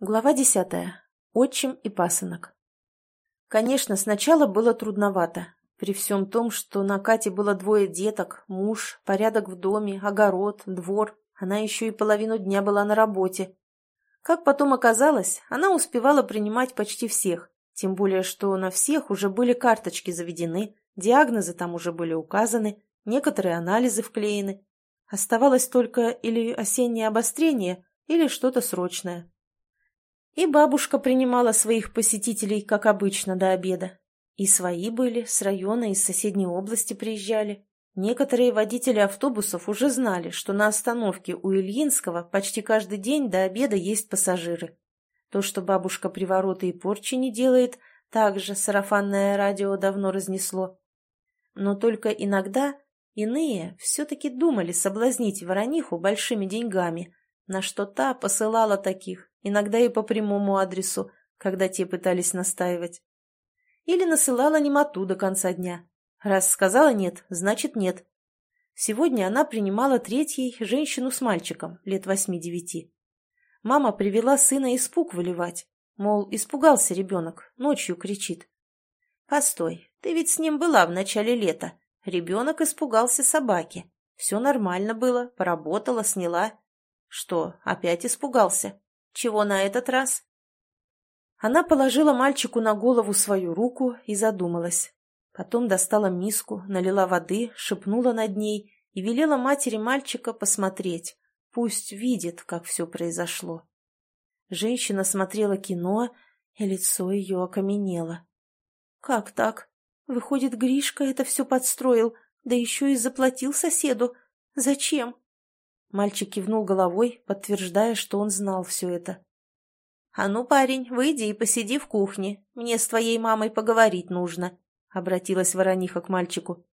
Глава десятая. Отчим и пасынок. Конечно, сначала было трудновато. При всем том, что на Кате было двое деток, муж, порядок в доме, огород, двор, она еще и половину дня была на работе. Как потом оказалось, она успевала принимать почти всех, тем более, что на всех уже были карточки заведены, диагнозы там уже были указаны, некоторые анализы вклеены. Оставалось только или осеннее обострение, или что-то срочное. И бабушка принимала своих посетителей, как обычно, до обеда. И свои были, с района, из соседней области приезжали. Некоторые водители автобусов уже знали, что на остановке у Ильинского почти каждый день до обеда есть пассажиры. То, что бабушка привороты и порчи не делает, также сарафанное радио давно разнесло. Но только иногда иные все-таки думали соблазнить Ворониху большими деньгами, на что та посылала таких, иногда и по прямому адресу, когда те пытались настаивать. Или насылала немоту до конца дня. Раз сказала «нет», значит «нет». Сегодня она принимала третьей женщину с мальчиком, лет восьми-девяти. Мама привела сына испуг выливать, мол, испугался ребенок, ночью кричит. «Постой, ты ведь с ним была в начале лета. Ребенок испугался собаки. Все нормально было, поработала, сняла. Что, опять испугался? Чего на этот раз? Она положила мальчику на голову свою руку и задумалась. Потом достала миску, налила воды, шепнула над ней и велела матери мальчика посмотреть. Пусть видит, как все произошло. Женщина смотрела кино, и лицо ее окаменело. «Как так? Выходит, Гришка это все подстроил, да еще и заплатил соседу. Зачем?» Мальчик кивнул головой, подтверждая, что он знал все это. «А ну, парень, выйди и посиди в кухне. Мне с твоей мамой поговорить нужно», — обратилась Ворониха к мальчику.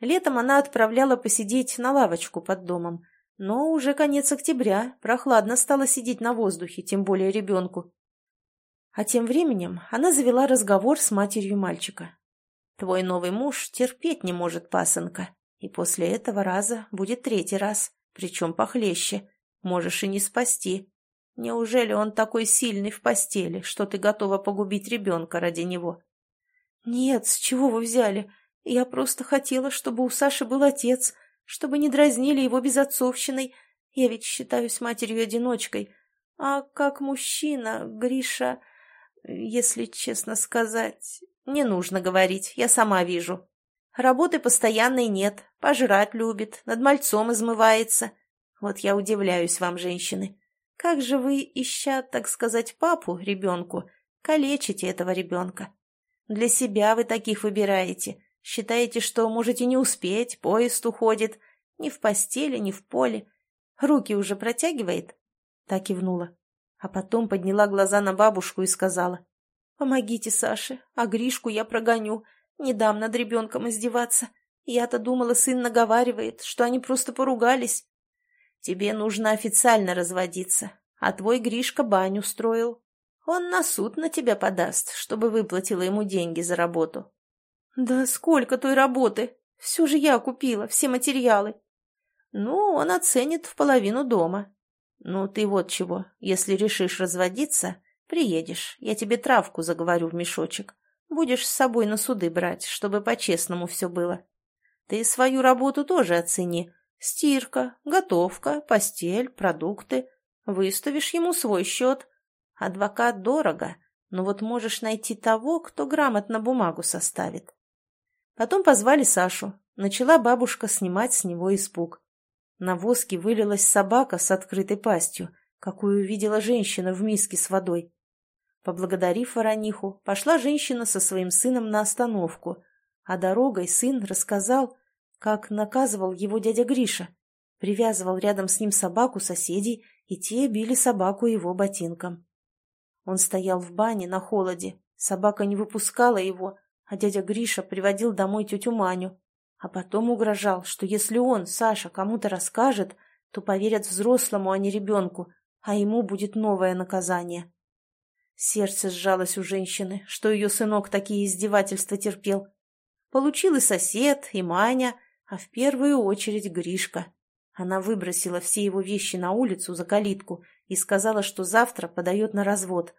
Летом она отправляла посидеть на лавочку под домом, но уже конец октября, прохладно стало сидеть на воздухе, тем более ребенку. А тем временем она завела разговор с матерью мальчика. «Твой новый муж терпеть не может пасынка, и после этого раза будет третий раз причем похлеще. Можешь и не спасти. Неужели он такой сильный в постели, что ты готова погубить ребенка ради него? Нет, с чего вы взяли? Я просто хотела, чтобы у Саши был отец, чтобы не дразнили его безотцовщиной. Я ведь считаюсь матерью-одиночкой. А как мужчина, Гриша, если честно сказать... Не нужно говорить, я сама вижу. Работы постоянной нет, пожрать любит, над мальцом измывается. Вот я удивляюсь вам, женщины. Как же вы, ища, так сказать, папу ребенку, калечите этого ребенка? Для себя вы таких выбираете. Считаете, что можете не успеть, поезд уходит. Ни в постели, ни в поле. Руки уже протягивает? Так кивнула. А потом подняла глаза на бабушку и сказала. «Помогите Саше, а Гришку я прогоню. Не дам над ребенком издеваться. Я-то думала, сын наговаривает, что они просто поругались. Тебе нужно официально разводиться, а твой Гришка баню строил. Он на суд на тебя подаст, чтобы выплатила ему деньги за работу. Да сколько той работы? Все же я купила, все материалы. Ну, он оценит в половину дома. Ну, ты вот чего, если решишь разводиться, приедешь, я тебе травку заговорю в мешочек. Будешь с собой на суды брать, чтобы по-честному все было. Ты свою работу тоже оцени. Стирка, готовка, постель, продукты. Выставишь ему свой счет. Адвокат дорого, но вот можешь найти того, кто грамотно бумагу составит. Потом позвали Сашу. Начала бабушка снимать с него испуг. На воске вылилась собака с открытой пастью, какую видела женщина в миске с водой. Поблагодарив Ворониху, пошла женщина со своим сыном на остановку, а дорогой сын рассказал, как наказывал его дядя Гриша. Привязывал рядом с ним собаку соседей, и те били собаку его ботинком. Он стоял в бане на холоде, собака не выпускала его, а дядя Гриша приводил домой тетю Маню. А потом угрожал, что если он, Саша, кому-то расскажет, то поверят взрослому, а не ребенку, а ему будет новое наказание. Сердце сжалось у женщины, что ее сынок такие издевательства терпел. Получил и сосед, и Маня, а в первую очередь Гришка. Она выбросила все его вещи на улицу за калитку и сказала, что завтра подает на развод.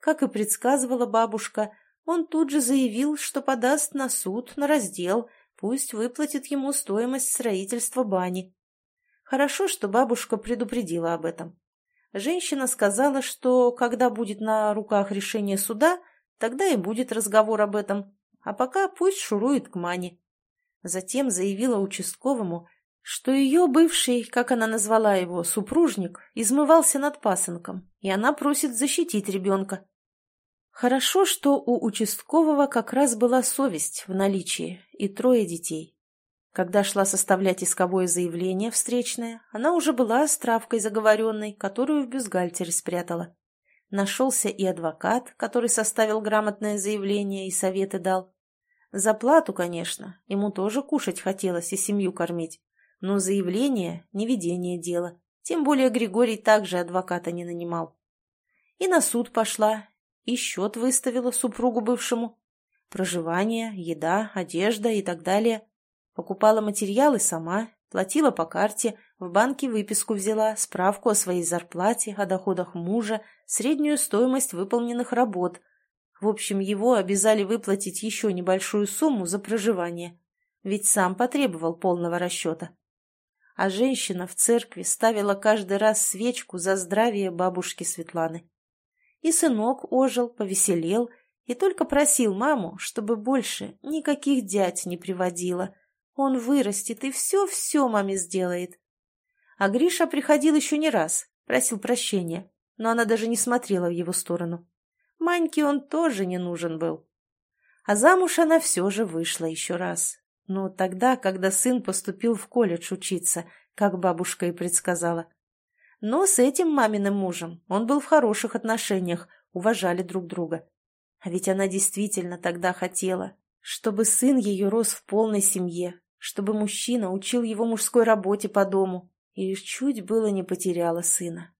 Как и предсказывала бабушка, он тут же заявил, что подаст на суд, на раздел, пусть выплатит ему стоимость строительства бани. Хорошо, что бабушка предупредила об этом. Женщина сказала, что когда будет на руках решение суда, тогда и будет разговор об этом, а пока пусть шурует к Мане. Затем заявила участковому, что ее бывший, как она назвала его, супружник, измывался над пасынком, и она просит защитить ребенка. Хорошо, что у участкового как раз была совесть в наличии и трое детей. Когда шла составлять исковое заявление встречное, она уже была с травкой заговоренной, которую в бюстгальтере спрятала. Нашелся и адвокат, который составил грамотное заявление и советы дал. За плату, конечно, ему тоже кушать хотелось и семью кормить. Но заявление – не ведение дела. Тем более Григорий также адвоката не нанимал. И на суд пошла, и счет выставила супругу бывшему. Проживание, еда, одежда и так далее. Покупала материалы сама, платила по карте, в банке выписку взяла, справку о своей зарплате, о доходах мужа, среднюю стоимость выполненных работ. В общем, его обязали выплатить еще небольшую сумму за проживание, ведь сам потребовал полного расчета а женщина в церкви ставила каждый раз свечку за здравие бабушки Светланы. И сынок ожил, повеселел и только просил маму, чтобы больше никаких дядь не приводила. Он вырастет и все-все маме сделает. А Гриша приходил еще не раз, просил прощения, но она даже не смотрела в его сторону. Маньке он тоже не нужен был. А замуж она все же вышла еще раз, ну, тогда, когда сын поступил в колледж учиться, как бабушка и предсказала. Но с этим маминым мужем он был в хороших отношениях, уважали друг друга. А ведь она действительно тогда хотела, чтобы сын ее рос в полной семье, чтобы мужчина учил его мужской работе по дому, и чуть было не потеряла сына.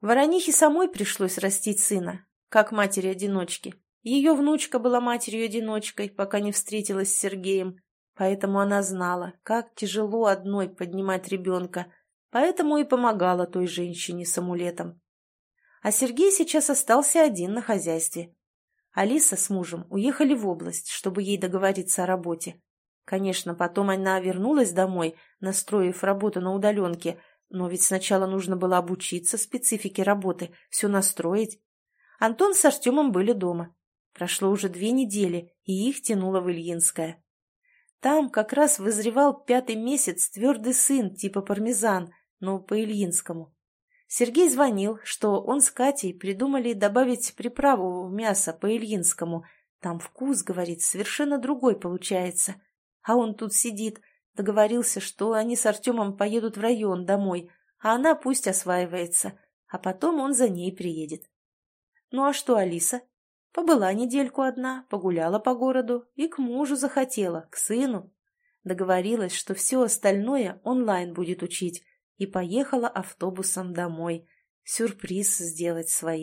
Воронихе самой пришлось растить сына, как матери-одиночки. Ее внучка была матерью-одиночкой, пока не встретилась с Сергеем, Поэтому она знала, как тяжело одной поднимать ребенка, поэтому и помогала той женщине с амулетом. А Сергей сейчас остался один на хозяйстве. Алиса с мужем уехали в область, чтобы ей договориться о работе. Конечно, потом она вернулась домой, настроив работу на удаленке, но ведь сначала нужно было обучиться специфике работы, все настроить. Антон с Артемом были дома. Прошло уже две недели, и их тянуло в Ильинское. Там как раз вызревал пятый месяц твердый сын типа пармезан, но по-ильинскому. Сергей звонил, что он с Катей придумали добавить приправу в мясо по-ильинскому. Там вкус, говорит, совершенно другой получается. А он тут сидит, договорился, что они с Артемом поедут в район домой, а она пусть осваивается, а потом он за ней приедет. Ну а что Алиса? Побыла недельку одна, погуляла по городу и к мужу захотела, к сыну. Договорилась, что все остальное онлайн будет учить, и поехала автобусом домой. Сюрприз сделать своим.